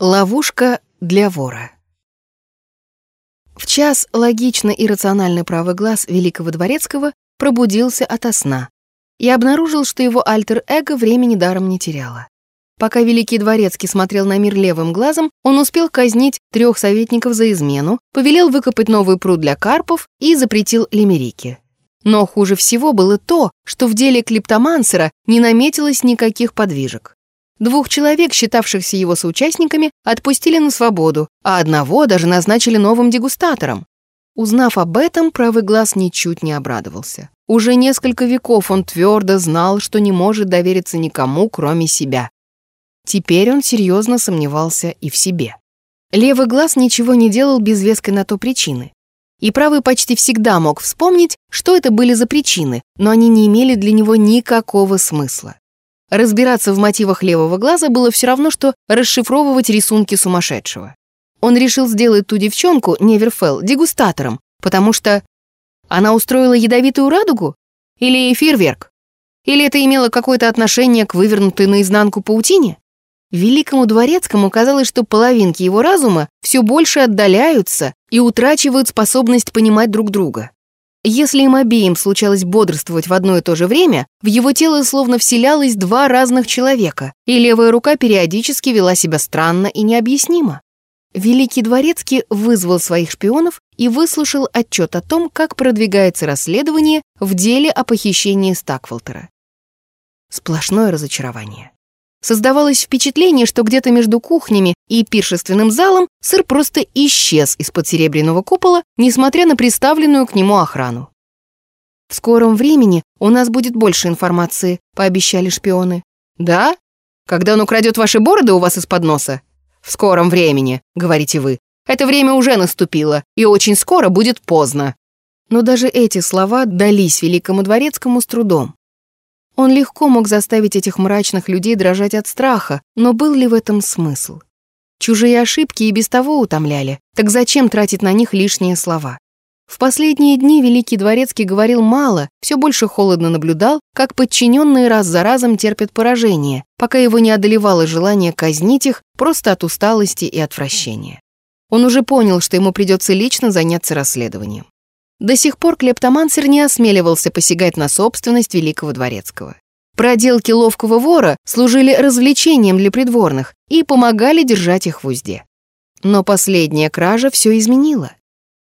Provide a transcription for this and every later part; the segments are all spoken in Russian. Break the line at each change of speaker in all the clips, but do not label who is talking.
Ловушка для вора. В час логично и рациональный правый глаз великого дворецкого пробудился ото сна и обнаружил, что его альтер-эго времени даром не теряло. Пока великий дворецкий смотрел на мир левым глазом, он успел казнить трех советников за измену, повелел выкопать новый пруд для карпов и запретил лимерики. Но хуже всего было то, что в деле клиптомансера не наметилось никаких подвижек. Двух человек, считавшихся его соучастниками, отпустили на свободу, а одного даже назначили новым дегустатором. Узнав об этом, правый глаз ничуть не обрадовался. Уже несколько веков он твердо знал, что не может довериться никому, кроме себя. Теперь он серьезно сомневался и в себе. Левый глаз ничего не делал без веской на то причины. И правый почти всегда мог вспомнить, что это были за причины, но они не имели для него никакого смысла. Разбираться в мотивах левого глаза было все равно, что расшифровывать рисунки сумасшедшего. Он решил сделать ту девчонку, Неверфелл, дегустатором, потому что она устроила ядовитую радугу? Или фейерверк? Или это имело какое-то отношение к вывернутой наизнанку паутине? Великому дворецкому казалось, что половинки его разума все больше отдаляются и утрачивают способность понимать друг друга. Если им обеим случалось бодрствовать в одно и то же время, в его тело словно вселялось два разных человека, и левая рука периодически вела себя странно и необъяснимо. Великий Дворецкий вызвал своих шпионов и выслушал отчет о том, как продвигается расследование в деле о похищении Стакволтера. Сплошное разочарование. Создавалось впечатление, что где-то между кухнями и пиршественным залом сыр просто исчез из-под серебряного купола, несмотря на приставленную к нему охрану. «В скором времени у нас будет больше информации», — пообещали шпионы. «Да? Когда он украдет ваши бороды у вас из-под носа?» «В скором времени», — говорите вы. «Это время уже наступило, и очень скоро будет поздно». Но даже эти слова дались великому дворецкому с трудом. Он легко мог заставить этих мрачных людей дрожать от страха, но был ли в этом смысл? Чужие ошибки и без того утомляли, так зачем тратить на них лишние слова? В последние дни Великий Дворецкий говорил мало, все больше холодно наблюдал, как подчиненные раз за разом терпят поражение, пока его не одолевало желание казнить их просто от усталости и отвращения. Он уже понял, что ему придется лично заняться расследованием. До сих пор клептомансер не осмеливался посягать на собственность великого дворецкого. Проделки ловкого вора служили развлечением для придворных и помогали держать их в узде. Но последняя кража все изменила.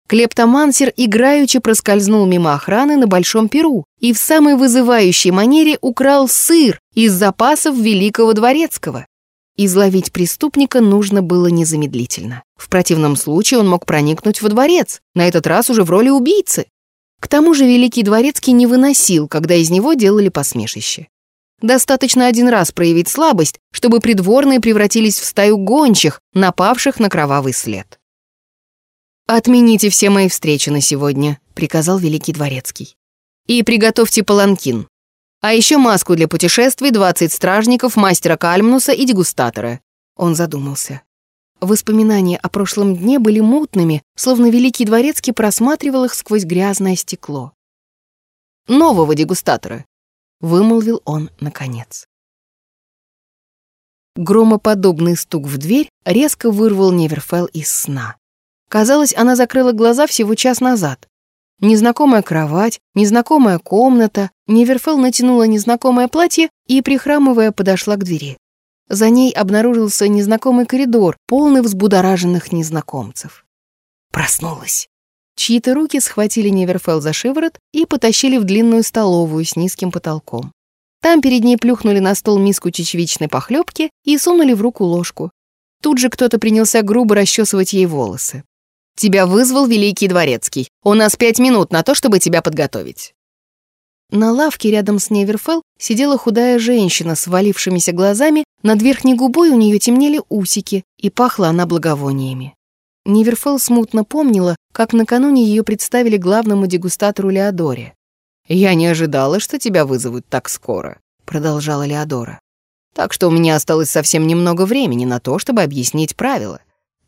Клептомансер играючи проскользнул мимо охраны на Большом Перу и в самой вызывающей манере украл сыр из запасов Великого Дворецкого. Изловить преступника нужно было незамедлительно. В противном случае он мог проникнуть во дворец, на этот раз уже в роли убийцы. К тому же Великий Дворецкий не выносил, когда из него делали посмешище. Достаточно один раз проявить слабость, чтобы придворные превратились в стаю гончих, напавших на кровавый след. «Отмените все мои встречи на сегодня», — приказал Великий Дворецкий. «И приготовьте паланкин. А еще маску для путешествий, 20 стражников, мастера Кальмнуса и дегустатора. Он задумался. Воспоминания о прошлом дне были мутными, словно Великий Дворецкий просматривал их сквозь грязное стекло. «Нового дегустатора», — вымолвил он наконец. Громоподобный стук в дверь резко вырвал Неверфелл из сна. Казалось, она закрыла глаза всего час назад. Незнакомая кровать, незнакомая комната. Неверфелл натянула незнакомое платье и, прихрамывая, подошла к двери. За ней обнаружился незнакомый коридор, полный взбудораженных незнакомцев. Проснулась. Чьи-то руки схватили Неверфелл за шиворот и потащили в длинную столовую с низким потолком. Там перед ней плюхнули на стол миску чечевичной похлебки и сунули в руку ложку. Тут же кто-то принялся грубо расчесывать ей волосы. Тебя вызвал великий дворецкий. У нас пять минут на то, чтобы тебя подготовить». На лавке рядом с Неверфелл сидела худая женщина с валившимися глазами, над верхней губой у нее темнели усики, и пахла она благовониями. Неверфелл смутно помнила, как накануне ее представили главному дегустатору Леодоре. «Я не ожидала, что тебя вызовут так скоро», — продолжала Леодора. «Так что у меня осталось совсем немного времени на то, чтобы объяснить правила.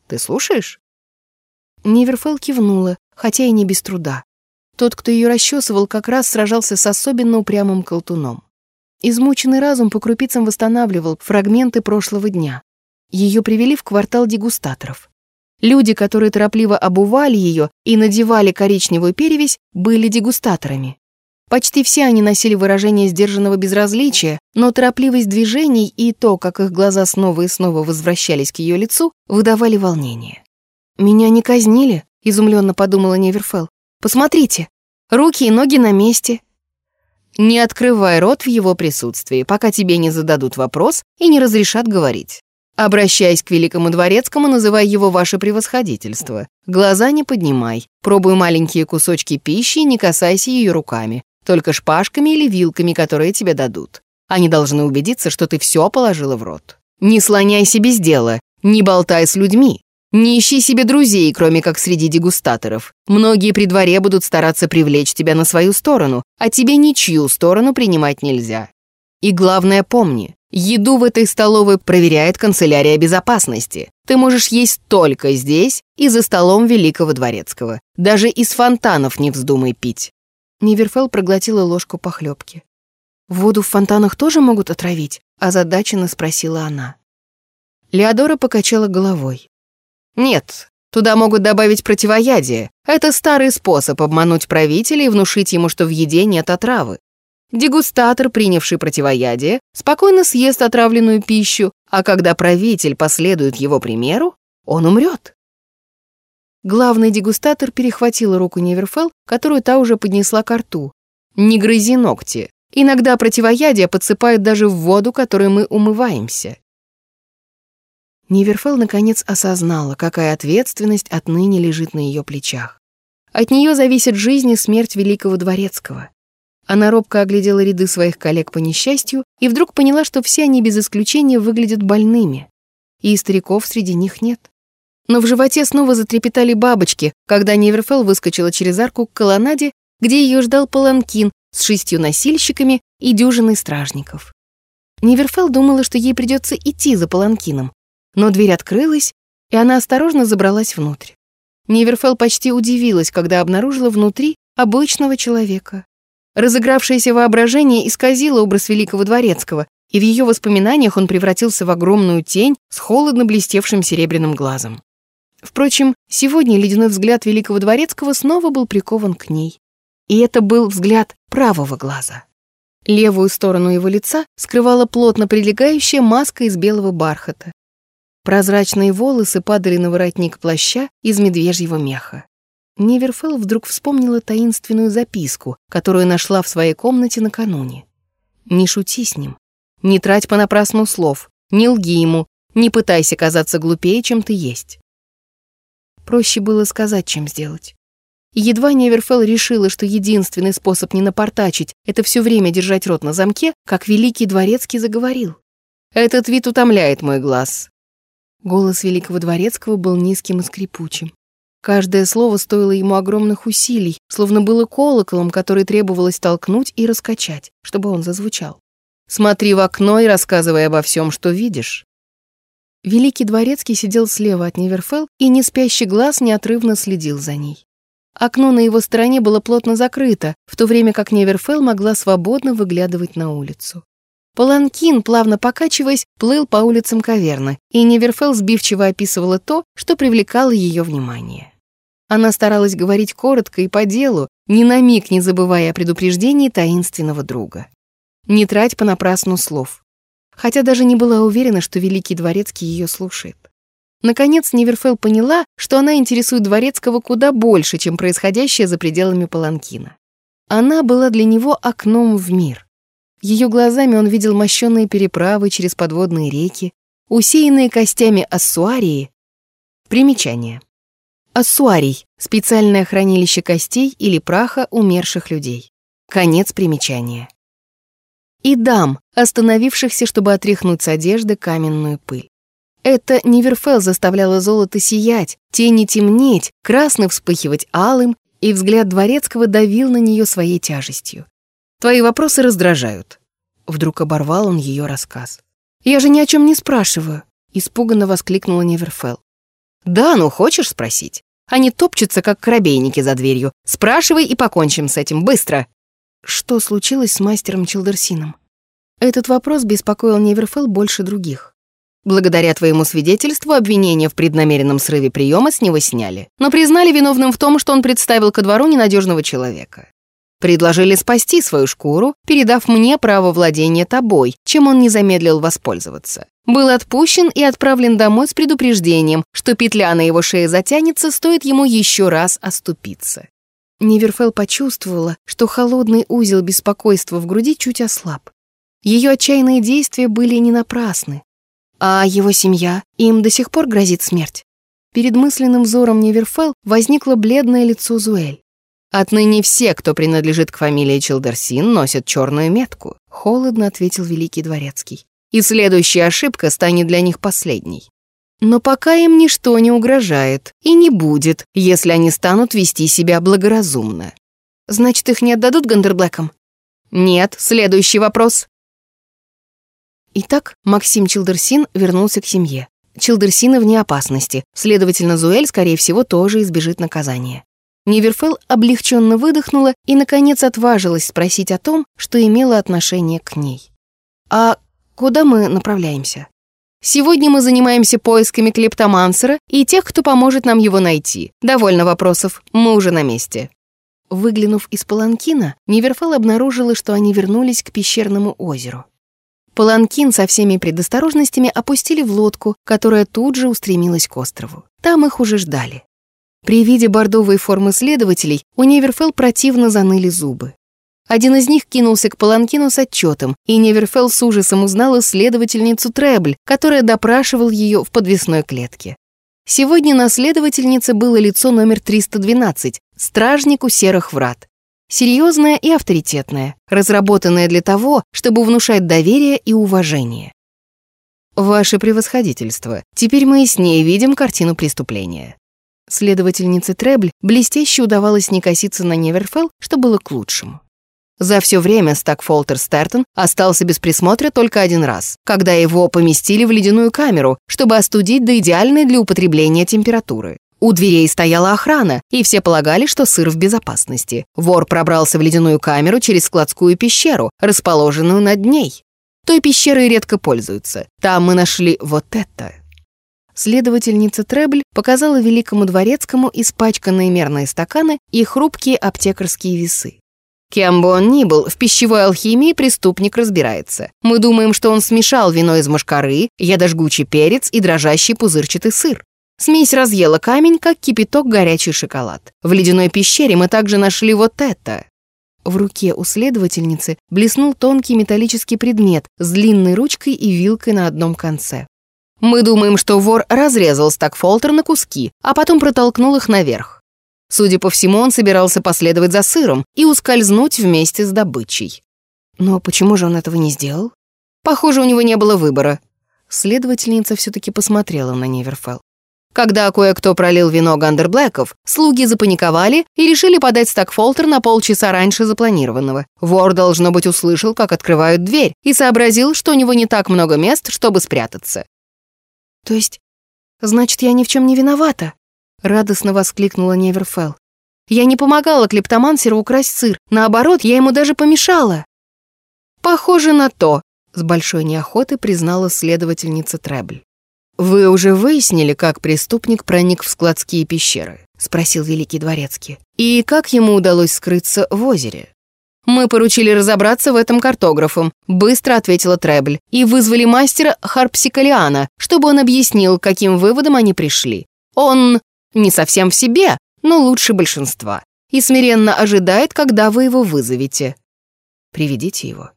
Ты слушаешь?» Неверфелл кивнула, хотя и не без труда. Тот, кто ее расчесывал, как раз сражался с особенно упрямым колтуном. Измученный разум по крупицам восстанавливал фрагменты прошлого дня. Ее привели в квартал дегустаторов. Люди, которые торопливо обували ее и надевали коричневую перевязь, были дегустаторами. Почти все они носили выражение сдержанного безразличия, но торопливость движений и то, как их глаза снова и снова возвращались к ее лицу, выдавали волнение. «Меня не казнили», — изумленно подумала Неверфелл. «Посмотрите, руки и ноги на месте». «Не открывай рот в его присутствии, пока тебе не зададут вопрос и не разрешат говорить. Обращаясь к великому дворецкому, называй его ваше превосходительство. Глаза не поднимай, пробуй маленькие кусочки пищи и не касайся ее руками, только шпажками или вилками, которые тебе дадут. Они должны убедиться, что ты все положила в рот. Не слоняйся без дела, не болтай с людьми, не ищи себе друзей, кроме как среди дегустаторов. Многие при дворе будут стараться привлечь тебя на свою сторону, а тебе ничью сторону принимать нельзя. И главное помни, еду в этой столовой проверяет канцелярия безопасности. Ты можешь есть только здесь и за столом Великого Дворецкого. Даже из фонтанов не вздумай пить. Ниверфелл проглотила ложку похлебки. «Воду в фонтанах тоже могут отравить?» – озадаченно спросила она. Леодора покачала головой. «Нет, туда могут добавить противоядие. Это старый способ обмануть правителя и внушить ему, что в еде нет отравы. Дегустатор, принявший противоядие, спокойно съест отравленную пищу, а когда правитель последует его примеру, он умрет. Главный дегустатор перехватил руку Неверфелл, которую та уже поднесла к рту. «Не грызи ногти. Иногда противоядие подсыпают даже в воду, которой мы умываемся». Неверфелл наконец осознала, какая ответственность отныне лежит на ее плечах. От нее зависит жизнь и смерть великого дворецкого. Она робко оглядела ряды своих коллег по несчастью и вдруг поняла, что все они без исключения выглядят больными. И стариков среди них нет. Но в животе снова затрепетали бабочки, когда Неверфелл выскочила через арку к колоннаде, где ее ждал паланкин с шестью носильщиками и дюжиной стражников. Неверфелл думала, что ей придется идти за паланкином, но дверь открылась, и она осторожно забралась внутрь. Неверфелл почти удивилась, когда обнаружила внутри обычного человека. Разыгравшееся воображение исказило образ великого дворецкого, и в ее воспоминаниях он превратился в огромную тень с холодно блестевшим серебряным глазом. Впрочем, сегодня ледяной взгляд великого дворецкого снова был прикован к ней. И это был взгляд правого глаза. Левую сторону его лица скрывала плотно прилегающая маска из белого бархата. Прозрачные волосы падали на воротник плаща из медвежьего меха. Неверфелл вдруг вспомнила таинственную записку, которую нашла в своей комнате накануне. «Не шути с ним. Не трать понапрасну слов. Не лги ему. Не пытайся казаться глупее, чем ты есть. Проще было сказать, чем сделать. Едва Неверфелл решила, что единственный способ не напортачить — это все время держать рот на замке, как великий дворецкий заговорил. «Этот вид утомляет мой глаз». Голос великого дворецкого был низким и скрипучим. Каждое слово стоило ему огромных усилий, словно было колоколом, который требовалось толкнуть и раскачать, чтобы он зазвучал. «Смотри в окно и рассказывай обо всем, что видишь. Великий дворецкий сидел слева от Неверфелл, и неспящий глаз неотрывно следил за ней. Окно на его стороне было плотно закрыто, в то время как Неверфелл могла свободно выглядывать на улицу. Паланкин, плавно покачиваясь, плыл по улицам каверны, и Неверфелл сбивчиво описывала то, что привлекало ее внимание. Она старалась говорить коротко и по делу, ни на миг не забывая о предупреждении таинственного друга. Не трать понапрасну слов хотя даже не была уверена, что Великий Дворецкий ее слушает. Наконец, Неверфелл поняла, что она интересует Дворецкого куда больше, чем происходящее за пределами Паланкина. Она была для него окном в мир. Ее глазами он видел мощенные переправы через подводные реки, усеянные костями ассуарии. Примечание. Ассуарий — специальное хранилище костей или праха умерших людей. Конец примечания и дам, остановившихся, чтобы отряхнуть с одежды каменную пыль. Это Ниверфелл заставляло золото сиять, тени темнеть, красный вспыхивать алым, и взгляд дворецкого давил на нее своей тяжестью. «Твои вопросы раздражают». Вдруг оборвал он ее рассказ. «Я же ни о чем не спрашиваю», — испуганно воскликнула Неверфелл. «Да, ну хочешь спросить? Они топчутся, как коробейники за дверью. Спрашивай и покончим с этим, быстро!» Что случилось с мастером Чилдерсином? Этот вопрос беспокоил Неверфелл больше других. Благодаря твоему свидетельству обвинения в преднамеренном срыве приема с него сняли, но признали виновным в том, что он представил ко двору ненадежного человека. Предложили спасти свою шкуру, передав мне право владения тобой, чем он не замедлил воспользоваться. Был отпущен и отправлен домой с предупреждением, что петля на его шее затянется, стоит ему еще раз оступиться. Неверфел почувствовала, что холодный узел беспокойства в груди чуть ослаб. Ее отчаянные действия были не напрасны. А его семья, им до сих пор грозит смерть. Перед мысленным взором Неверфел возникло бледное лицо Зуэль. «Отныне все, кто принадлежит к фамилии Челдерсин, носят черную метку», — холодно ответил Великий Дворецкий. «И следующая ошибка станет для них последней. Но пока им ничто не угрожает и не будет, если они станут вести себя благоразумно. Значит, их не отдадут Гандерблэкам? Нет, следующий вопрос. Итак, Максим Чилдерсин вернулся к семье. Чилдерсины вне опасности, следовательно, Зуэль, скорее всего, тоже избежит наказания. Неверфел облегченно выдохнула и, наконец, отважилась спросить о том, что имело отношение к ней. «А куда мы направляемся?» «Сегодня мы занимаемся поисками клептомансера и тех, кто поможет нам его найти. Довольно вопросов, мы уже на месте». Выглянув из Паланкина, Неверфел обнаружила, что они вернулись к пещерному озеру. Паланкин со всеми предосторожностями опустили в лодку, которая тут же устремилась к острову. Там их уже ждали. При виде бордовой формы следователей у Неверфелл противно заныли зубы. Один из них кинулся к Паланкину с отчетом, и Неверфелл с ужасом узнала следовательницу Требль, которая допрашивал ее в подвесной клетке. Сегодня на следовательнице было лицо номер 312, стражнику серых врат. Серьезное и авторитетное, разработанное для того, чтобы внушать доверие и уважение. «Ваше превосходительство, теперь мы ней видим картину преступления», Следовательнице Требль блестяще удавалось не коситься на Неверфелл, что было к лучшему. За все время Стакфолтер Стертон остался без присмотра только один раз, когда его поместили в ледяную камеру, чтобы остудить до идеальной для употребления температуры. У дверей стояла охрана, и все полагали, что сыр в безопасности. Вор пробрался в ледяную камеру через складскую пещеру, расположенную над ней. Той пещерой редко пользуются. Там мы нашли вот это. Следовательница Требль показала великому дворецкому испачканные мерные стаканы и хрупкие аптекарские весы. Кем бы он ни был, в пищевой алхимии преступник разбирается. Мы думаем, что он смешал вино из мошкары, ядожгучий перец и дрожащий пузырчатый сыр. Смесь разъела камень, как кипяток горячий шоколад. В ледяной пещере мы также нашли вот это. В руке у следовательницы блеснул тонкий металлический предмет с длинной ручкой и вилкой на одном конце. Мы думаем, что вор разрезал стакфолтер на куски, а потом протолкнул их наверх. Судя по всему, он собирался последовать за сыром и ускользнуть вместе с добычей. Но почему же он этого не сделал? Похоже, у него не было выбора. Следовательница все-таки посмотрела на Неверфелл. Когда кое-кто пролил вино Гандерблэков, слуги запаниковали и решили подать стакфолтер на полчаса раньше запланированного. Вор, должно быть, услышал, как открывают дверь, и сообразил, что у него не так много мест, чтобы спрятаться. «То есть, значит, я ни в чем не виновата?» — радостно воскликнула Неверфелл. «Я не помогала клептомансеру украсть сыр, наоборот, я ему даже помешала». «Похоже на то», — с большой неохотой признала следовательница Требль. «Вы уже выяснили, как преступник проник в складские пещеры?» — спросил Великий Дворецкий. «И как ему удалось скрыться в озере?» «Мы поручили разобраться в этом картографам», — быстро ответила Требль, «и вызвали мастера Харпсикалиана, чтобы он объяснил, каким выводом они пришли. Он не совсем в себе, но лучше большинства, и смиренно ожидает, когда вы его вызовете. Приведите его».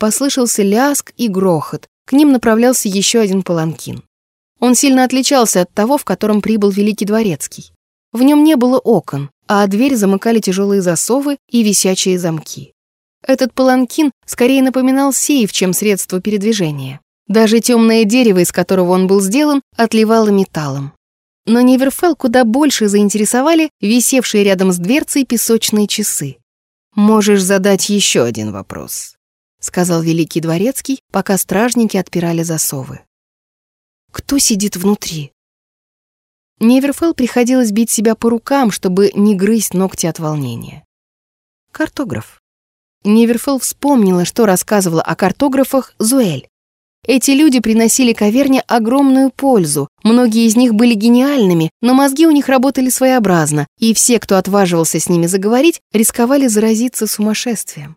Послышался ляск и грохот, к ним направлялся еще один паланкин. Он сильно отличался от того, в котором прибыл Великий Дворецкий. В нем не было окон, а дверь замыкали тяжелые засовы и висячие замки. Этот паланкин скорее напоминал сейф, чем средство передвижения. Даже темное дерево, из которого он был сделан, отливало металлом. Но Неверфелл куда больше заинтересовали висевшие рядом с дверцей песочные часы. «Можешь задать еще один вопрос», — сказал великий дворецкий, пока стражники отпирали засовы. «Кто сидит внутри?» Неверфелл приходилось бить себя по рукам, чтобы не грызть ногти от волнения. Картограф. Неверфелл вспомнила, что рассказывала о картографах Зуэль. Эти люди приносили каверне огромную пользу. Многие из них были гениальными, но мозги у них работали своеобразно, и все, кто отваживался с ними заговорить, рисковали заразиться сумасшествием.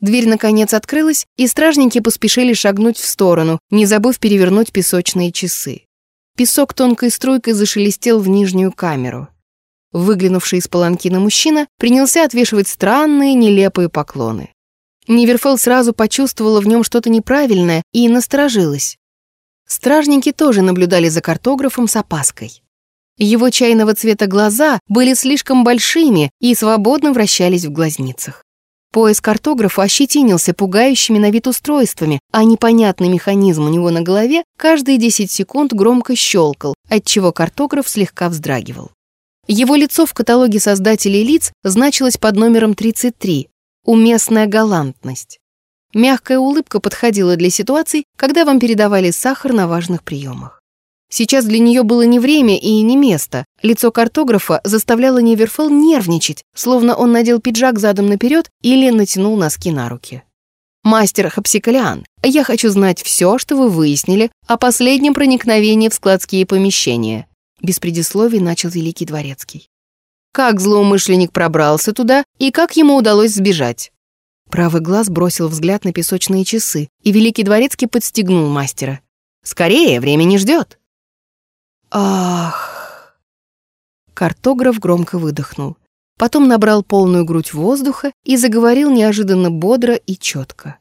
Дверь, наконец, открылась, и стражники поспешили шагнуть в сторону, не забыв перевернуть песочные часы. Песок тонкой струйкой зашелестел в нижнюю камеру. Выглянувший из паланкина мужчина принялся отвешивать странные, нелепые поклоны. Ниверфелл сразу почувствовала в нем что-то неправильное и насторожилась. Стражники тоже наблюдали за картографом с опаской. Его чайного цвета глаза были слишком большими и свободно вращались в глазницах. Пояс картографа ощетинился пугающими на вид устройствами, а непонятный механизм у него на голове каждые 10 секунд громко щелкал, отчего картограф слегка вздрагивал. Его лицо в каталоге создателей лиц значилось под номером 33 «Уместная галантность». Мягкая улыбка подходила для ситуаций, когда вам передавали сахар на важных приемах. Сейчас для нее было не время и не место. Лицо картографа заставляло Неверфелл нервничать, словно он надел пиджак задом наперед или натянул носки на руки. «Мастер Хапсикалиан, я хочу знать все, что вы выяснили о последнем проникновении в складские помещения», без предисловий начал Великий Дворецкий. Как злоумышленник пробрался туда и как ему удалось сбежать? Правый глаз бросил взгляд на песочные часы, и Великий Дворецкий подстегнул мастера. «Скорее, время не ждет!» «Ах!» Картограф громко выдохнул. Потом набрал полную грудь воздуха и заговорил неожиданно бодро и четко.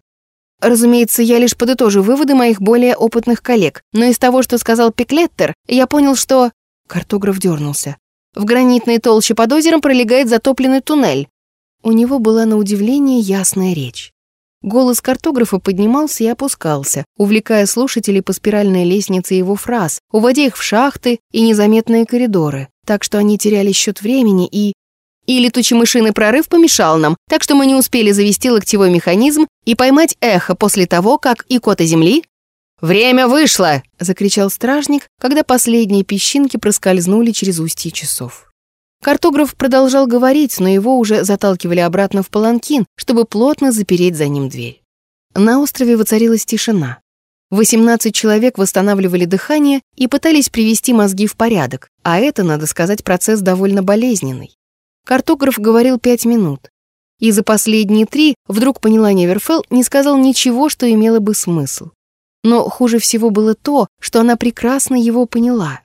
Разумеется, я лишь подытожу выводы моих более опытных коллег, но из того, что сказал Пиклеттер, я понял, что... Картограф дернулся. В гранитной толще под озером пролегает затопленный туннель. У него была на удивление ясная речь. Голос картографа поднимался и опускался, увлекая слушателей по спиральной лестнице его фраз, уводя их в шахты и незаметные коридоры, так что они теряли счет времени и... И летучий мышиный прорыв помешал нам, так что мы не успели завести локтевой механизм и поймать эхо после того, как икота Земли «Время вышло!» — закричал стражник, когда последние песчинки проскользнули через устье часов. Картограф продолжал говорить, но его уже заталкивали обратно в паланкин, чтобы плотно запереть за ним дверь. На острове воцарилась тишина. 18 человек восстанавливали дыхание и пытались привести мозги в порядок, а это, надо сказать, процесс довольно болезненный. Картограф говорил пять минут. И за последние три, вдруг поняла Неверфелл, не сказал ничего, что имело бы смысл. Но хуже всего было то, что она прекрасно его поняла.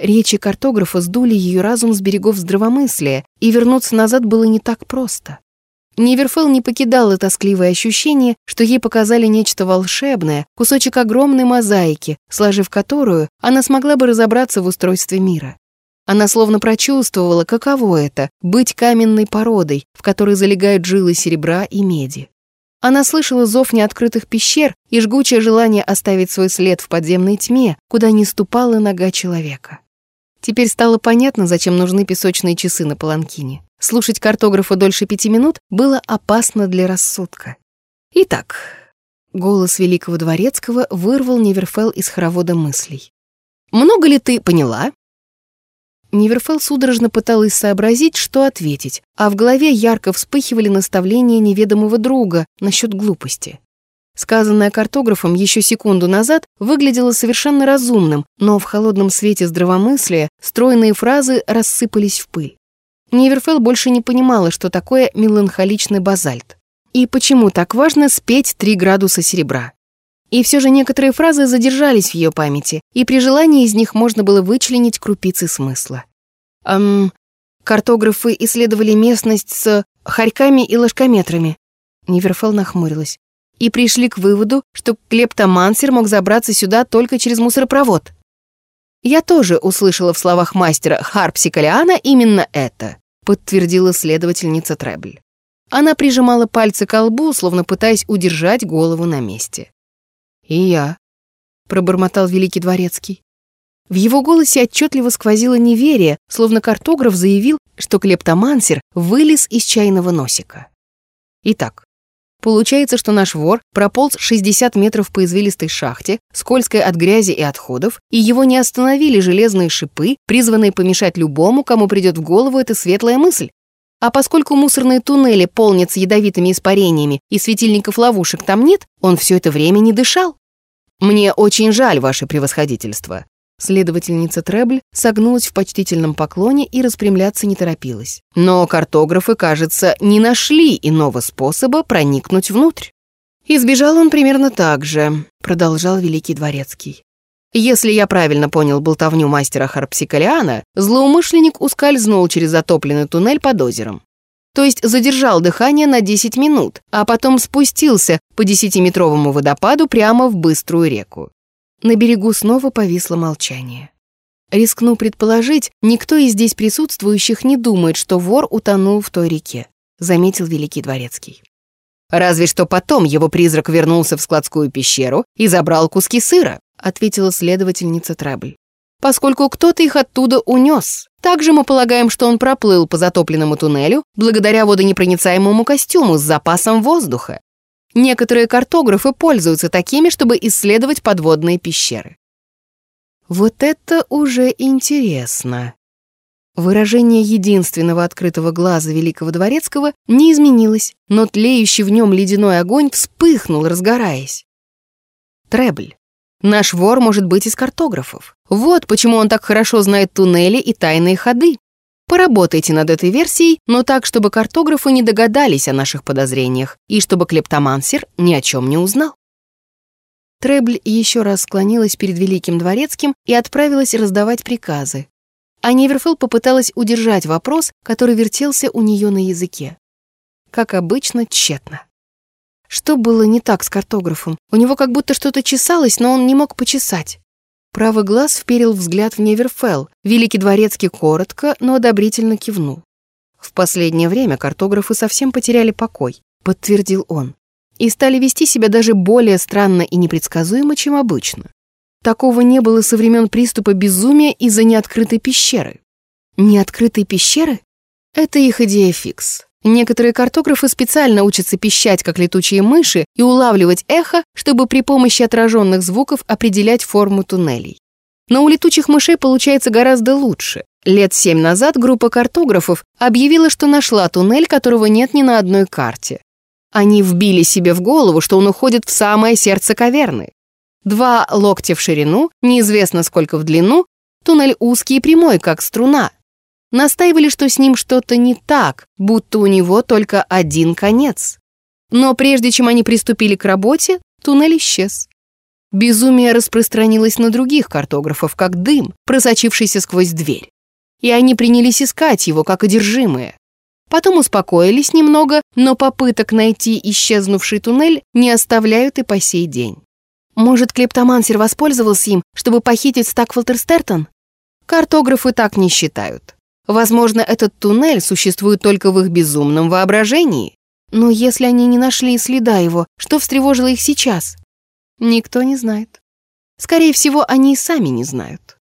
Речи картографа сдули ее разум с берегов здравомыслия, и вернуться назад было не так просто. Неверфелл не покидало тоскливое ощущение, что ей показали нечто волшебное, кусочек огромной мозаики, сложив которую, она смогла бы разобраться в устройстве мира. Она словно прочувствовала, каково это — быть каменной породой, в которой залегают жилы серебра и меди. Она слышала зов неоткрытых пещер и жгучее желание оставить свой след в подземной тьме, куда не ступала нога человека. Теперь стало понятно, зачем нужны песочные часы на Паланкине. Слушать картографа дольше пяти минут было опасно для рассудка. Итак, голос великого дворецкого вырвал Неверфелл из хоровода мыслей. «Много ли ты поняла?» Ниверфелл судорожно пыталась сообразить, что ответить, а в голове ярко вспыхивали наставления неведомого друга насчет глупости. Сказанное картографом еще секунду назад выглядело совершенно разумным, но в холодном свете здравомыслия стройные фразы рассыпались в пыль. Ниверфелл больше не понимала, что такое меланхоличный базальт. И почему так важно спеть три градуса серебра. И все же некоторые фразы задержались в ее памяти, и при желании из них можно было вычленить крупицы смысла. Эм, картографы исследовали местность с хорьками и ложкометрами. Ниверфелл нахмурилась. И пришли к выводу, что клептомансер мог забраться сюда только через мусоропровод. Я тоже услышала в словах мастера Харпсикалиана именно это, подтвердила следовательница Требль. Она прижимала пальцы к лбу, словно пытаясь удержать голову на месте. «И я», — пробормотал великий дворецкий. В его голосе отчетливо сквозило неверие, словно картограф заявил, что клептомансер вылез из чайного носика. Итак, получается, что наш вор прополз 60 метров по извилистой шахте, скользкой от грязи и отходов, и его не остановили железные шипы, призванные помешать любому, кому придет в голову эта светлая мысль. А поскольку мусорные туннели полнятся ядовитыми испарениями и светильников ловушек там нет, он все это время не дышал. «Мне очень жаль, ваше превосходительство». Следовательница Требль согнулась в почтительном поклоне и распрямляться не торопилась. Но картографы, кажется, не нашли иного способа проникнуть внутрь. «Избежал он примерно так же», — продолжал Великий Дворецкий. Если я правильно понял болтовню мастера Харпсикалиана, злоумышленник ускользнул через затопленный туннель под озером. То есть задержал дыхание на 10 минут, а потом спустился по десятиметровому водопаду прямо в быструю реку. На берегу снова повисло молчание. Рискну предположить, никто из здесь присутствующих не думает, что вор утонул в той реке, заметил Великий Дворецкий. Разве что потом его призрак вернулся в складскую пещеру и забрал куски сыра, ответила следовательница Трабль. Поскольку кто-то их оттуда унес. Также мы полагаем, что он проплыл по затопленному туннелю благодаря водонепроницаемому костюму с запасом воздуха. Некоторые картографы пользуются такими, чтобы исследовать подводные пещеры. Вот это уже интересно. Выражение единственного открытого глаза Великого Дворецкого не изменилось, но тлеющий в нем ледяной огонь вспыхнул, разгораясь. Требль. Наш вор может быть из картографов. Вот почему он так хорошо знает туннели и тайные ходы. Поработайте над этой версией, но так, чтобы картографы не догадались о наших подозрениях и чтобы клептомансер ни о чем не узнал. Требль еще раз склонилась перед Великим Дворецким и отправилась раздавать приказы. А Неверфелл попыталась удержать вопрос, который вертелся у нее на языке. Как обычно, тщетно. Что было не так с картографом? У него как будто что-то чесалось, но он не мог почесать. Правый глаз вперил взгляд в Неверфелл. Великий дворецкий коротко, но одобрительно кивнул. В последнее время картографы совсем потеряли покой, подтвердил он, и стали вести себя даже более странно и непредсказуемо, чем обычно. Такого не было со времен приступа безумия из-за неоткрытой пещеры. Неоткрытой пещеры? Это их идея фикс. Некоторые картографы специально учатся пищать, как летучие мыши, и улавливать эхо, чтобы при помощи отраженных звуков определять форму туннелей. Но у летучих мышей получается гораздо лучше. Лет семь назад группа картографов объявила, что нашла туннель, которого нет ни на одной карте. Они вбили себе в голову, что он уходит в самое сердце каверны. Два локтя в ширину, неизвестно сколько в длину, туннель узкий и прямой, как струна, Настаивали, что с ним что-то не так, будто у него только один конец. Но прежде чем они приступили к работе, туннель исчез. Безумие распространилось на других картографов, как дым, просочившийся сквозь дверь. И они принялись искать его, как одержимые. Потом успокоились немного, но попыток найти исчезнувший туннель не оставляют и по сей день. Может, клептомансер воспользовался им, чтобы похитить Стакфолтер Стертон? Картографы так не считают. Возможно, этот туннель существует только в их безумном воображении. Но если они не нашли следа его, что встревожило их сейчас? Никто не знает. Скорее всего, они и сами не знают.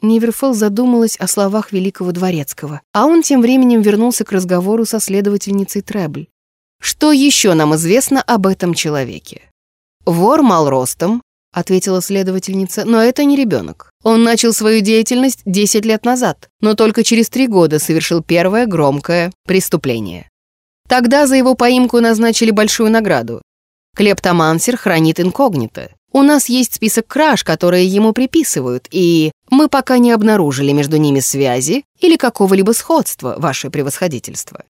Ниверфелл задумалась о словах великого дворецкого, а он тем временем вернулся к разговору со следовательницей Требль. Что еще нам известно об этом человеке? Вор мал ростом, — ответила следовательница, — «но это не ребенок. Он начал свою деятельность 10 лет назад, но только через три года совершил первое громкое преступление. Тогда за его поимку назначили большую награду. Клептомансер хранит инкогнито. У нас есть список краж, которые ему приписывают, и мы пока не обнаружили между ними связи или какого-либо сходства, ваше превосходительство».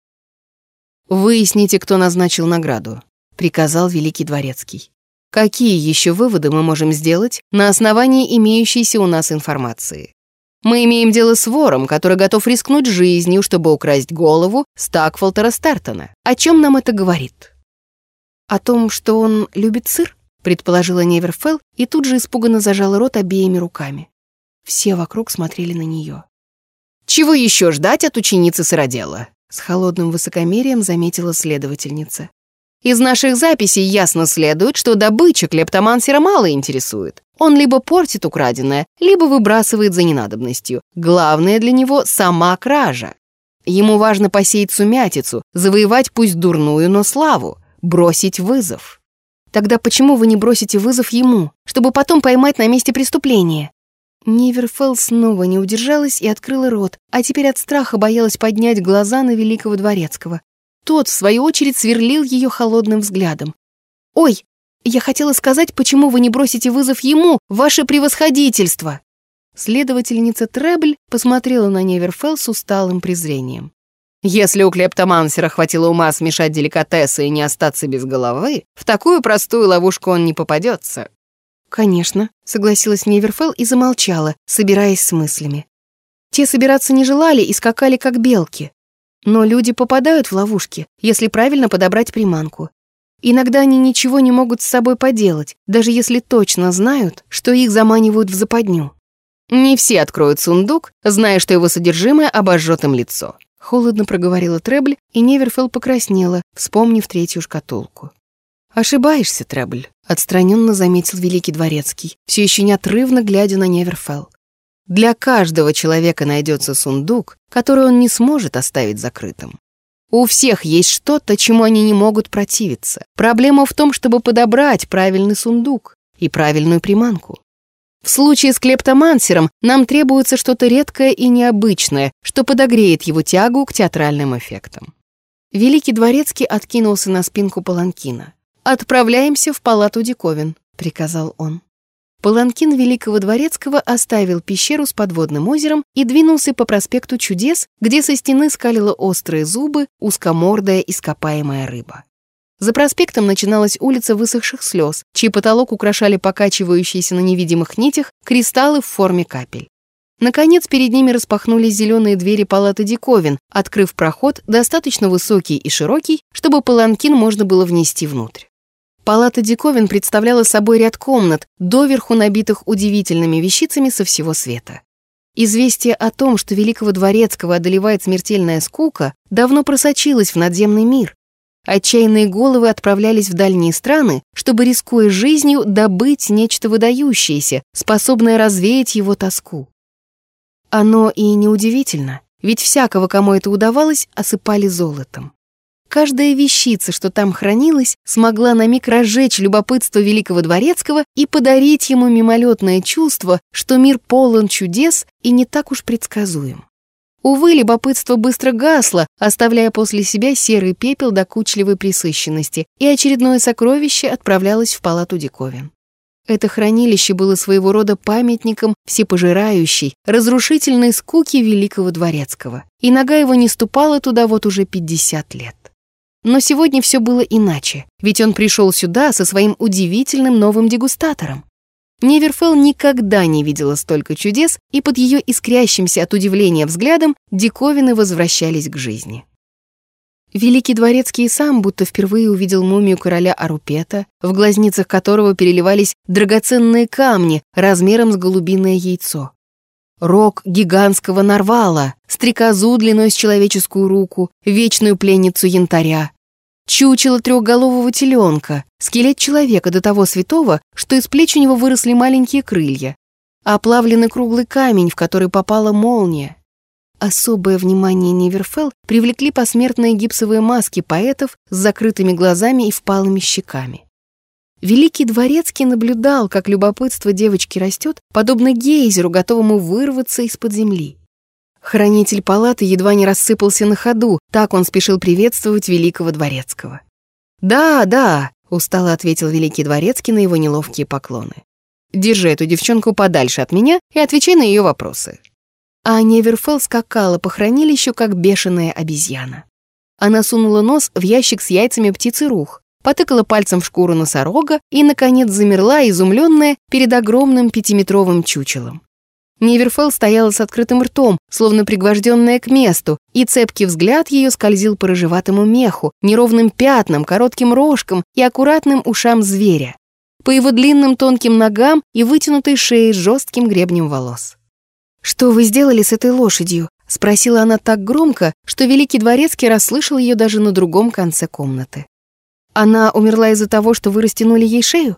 «Выясните, кто назначил награду», — приказал Великий Дворецкий. Какие еще выводы мы можем сделать на основании имеющейся у нас информации? Мы имеем дело с вором, который готов рискнуть жизнью, чтобы украсть голову Стакфолтера Стертона. О чем нам это говорит? О том, что он любит сыр? Предположила Неверфелл и тут же испуганно зажала рот обеими руками. Все вокруг смотрели на нее. «Чего еще ждать от ученицы сыродела?» С холодным высокомерием заметила следовательница. Из наших записей ясно следует, что добыча клептомансера мало интересует. Он либо портит украденное, либо выбрасывает за ненадобностью. Главное для него — сама кража. Ему важно посеять сумятицу, завоевать пусть дурную, но славу, бросить вызов. Тогда почему вы не бросите вызов ему, чтобы потом поймать на месте преступления? Ниверфелл снова не удержалась и открыла рот, а теперь от страха боялась поднять глаза на великого дворецкого. Тот, в свою очередь, сверлил ее холодным взглядом. «Ой, я хотела сказать, почему вы не бросите вызов ему, ваше превосходительство!» Следовательница Требль посмотрела на Неверфелл с усталым презрением. Если у клептомансера хватило ума смешать деликатесы и не остаться без головы, в такую простую ловушку он не попадется. «Конечно», — согласилась Неверфелл и замолчала, собираясь с мыслями. Те собираться не желали и скакали как белки. Но люди попадают в ловушки, если правильно подобрать приманку. Иногда они ничего не могут с собой поделать, даже если точно знают, что их заманивают в западню. Не все откроют сундук, зная, что его содержимое обожжет им лицо. Холодно проговорила Требль, и Неверфелл покраснела, вспомнив третью шкатулку. «Ошибаешься, Требль», — отстраненно заметил Великий Дворецкий, все еще неотрывно глядя на Неверфелл. «Для каждого человека найдется сундук, который он не сможет оставить закрытым. У всех есть что-то, чему они не могут противиться. Проблема в том, чтобы подобрать правильный сундук и правильную приманку. В случае с клептомансером нам требуется что-то редкое и необычное, что подогреет его тягу к театральным эффектам. Великий дворецкий откинулся на спинку паланкина. «Отправляемся в палату диковин», — приказал он. Паланкин Великого Дворецкого оставил пещеру с подводным озером и двинулся по проспекту Чудес, где со стены скалила острые зубы узкомордая ископаемая рыба. За проспектом начиналась улица высохших слез, чей потолок украшали покачивающиеся на невидимых нитях кристаллы в форме капель. Наконец, перед ними распахнулись зеленые двери палаты диковин, открыв проход достаточно высокий и широкий, чтобы паланкин можно было внести внутрь. Палата диковин представляла собой ряд комнат, доверху набитых удивительными вещицами со всего света. Известие о том, что великого дворецкого одолевает смертельная скука, давно просочилось в надземный мир, Отчаянные головы отправлялись в дальние страны, чтобы, рискуя жизнью, добыть нечто выдающееся, способное развеять его тоску. Оно и неудивительно, ведь всякого, кому это удавалось, осыпали золотом. Каждая вещица, что там хранилась, смогла на миг разжечь любопытство великого дворецкого и подарить ему мимолетное чувство, что мир полон чудес и не так уж предсказуем. Увы, любопытство быстро гасло, оставляя после себя серый пепел докучливой присыщенности, и очередное сокровище отправлялось в палату диковин. Это хранилище было своего рода памятником всепожирающей, разрушительной скуки великого дворецкого, и нога его не ступала туда вот уже 50 лет. Но сегодня все было иначе, ведь он пришел сюда со своим удивительным новым дегустатором. Неверфелл никогда не видела столько чудес, и под ее искрящимся от удивления взглядом диковины возвращались к жизни. Великий дворецкий сам будто впервые увидел мумию короля Арупета, в глазницах которого переливались драгоценные камни размером с голубиное яйцо. Рог гигантского нарвала, стрекозу длиной с человеческую руку, вечную пленницу янтаря, чучело трехголового теленка, скелет человека до того святого, что из плеч у него выросли маленькие крылья, оплавленный круглый камень, в который попала молния. Особое внимание Неверфелл привлекли посмертные гипсовые маски поэтов с закрытыми глазами и впалыми щеками. Великий Дворецкий наблюдал, как любопытство девочки растет, подобно гейзеру, готовому вырваться из-под земли. Хранитель палаты едва не рассыпался на ходу, так он спешил приветствовать великого дворецкого. «Да, да», — устало ответил великий дворецкий на его неловкие поклоны. «Держи эту девчонку подальше от меня и отвечай на ее вопросы». А Неверфелл скакала по хранилищу, как бешеная обезьяна. Она сунула нос в ящик с яйцами птицы рух, потыкала пальцем в шкуру носорога и, наконец, замерла, изумленная, перед огромным пятиметровым чучелом. Неверфелл стояла с открытым ртом, словно пригвожденная к месту, и цепкий взгляд ее скользил по рыжеватому меху, неровным пятнам, коротким рожкам и аккуратным ушам зверя, по его длинным тонким ногам и вытянутой шее с жестким гребнем волос. «Что вы сделали с этой лошадью?» — спросила она так громко, что великий дворецкий расслышал ее даже на другом конце комнаты. «Она умерла из-за того, что вы растянули ей шею?»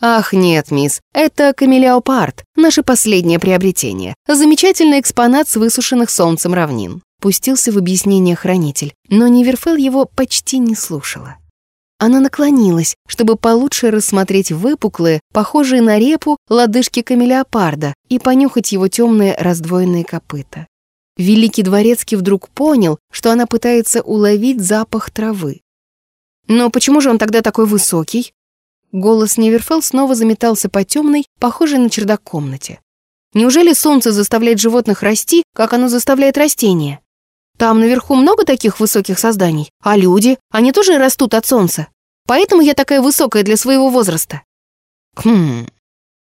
«Ах, нет, мисс, это камелеопард, наше последнее приобретение. Замечательный экспонат с высушенных солнцем равнин». Пустился в объяснение хранитель, но Ниверфелл его почти не слушала. Она наклонилась, чтобы получше рассмотреть выпуклые, похожие на репу, лодыжки камелеопарда и понюхать его темные раздвоенные копыта. Великий дворецкий вдруг понял, что она пытается уловить запах травы. «Но почему же он тогда такой высокий?» Голос Неверфелл снова заметался по темной, похожей на чердак комнате. Неужели солнце заставляет животных расти, как оно заставляет растения? Там наверху много таких высоких созданий, а люди, они тоже растут от солнца. Поэтому я такая высокая для своего возраста. Хм.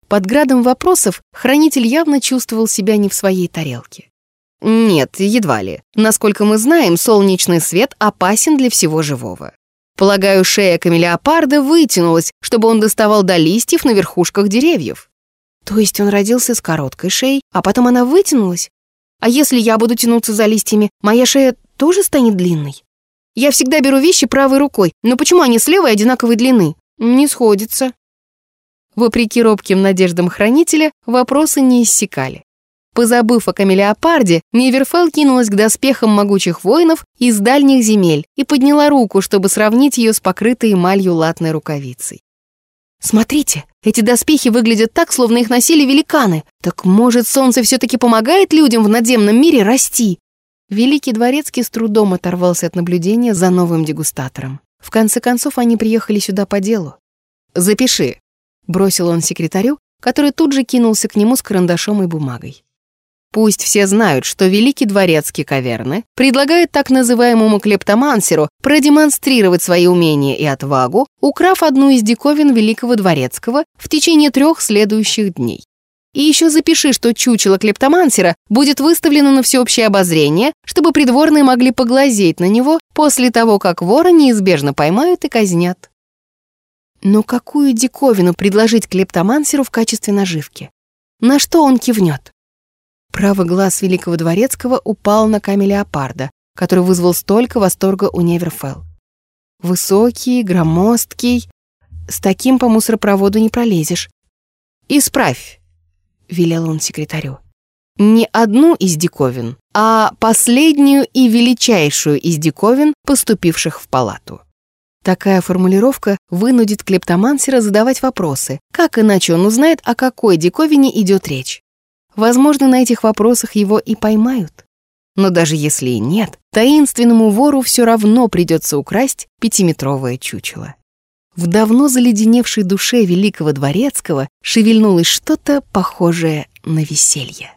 Под градом вопросов хранитель явно чувствовал себя не в своей тарелке. Нет, едва ли. Насколько мы знаем, солнечный свет опасен для всего живого. Полагаю, шея камелеопарда вытянулась, чтобы он доставал до листьев на верхушках деревьев. То есть он родился с короткой шеей, а потом она вытянулась? А если я буду тянуться за листьями, моя шея тоже станет длинной? Я всегда беру вещи правой рукой, но почему они с левой одинаковой длины? Не сходится. Вопреки робким надеждам хранителя, вопросы не иссякали. Позабыв о камелеопарде, Неверфелл кинулась к доспехам могучих воинов из дальних земель и подняла руку, чтобы сравнить ее с покрытой эмалью латной рукавицей. «Смотрите, эти доспехи выглядят так, словно их носили великаны. Так может, солнце все-таки помогает людям в надземном мире расти?» Великий дворецкий с трудом оторвался от наблюдения за новым дегустатором. В конце концов, они приехали сюда по делу. «Запиши», — бросил он секретарю, который тут же кинулся к нему с карандашом и бумагой. Пусть все знают, что великий дворецкий каверны предлагает так называемому клептомансеру продемонстрировать свои умения и отвагу, украв одну из диковин великого дворецкого в течение трех следующих дней. И еще запиши, что чучело клептомансера будет выставлено на всеобщее обозрение, чтобы придворные могли поглазеть на него после того, как вора неизбежно поймают и казнят. Но какую диковину предложить клептомансеру в качестве наживки? На что он кивнет? Правый глаз великого дворецкого упал на камень леопарда, который вызвал столько восторга у Неверфелл. Высокий, громоздкий, с таким по мусоропроводу не пролезешь. «Исправь», — велел он секретарю. «Не одну из диковин, а последнюю и величайшую из диковин, поступивших в палату». Такая формулировка вынудит клептомансера задавать вопросы, как иначе он узнает, о какой диковине идет речь. Возможно, на этих вопросах его и поймают. Но даже если и нет, таинственному вору все равно придется украсть пятиметровое чучело. В давно заледеневшей душе великого дворецкого шевельнулось что-то похожее на веселье.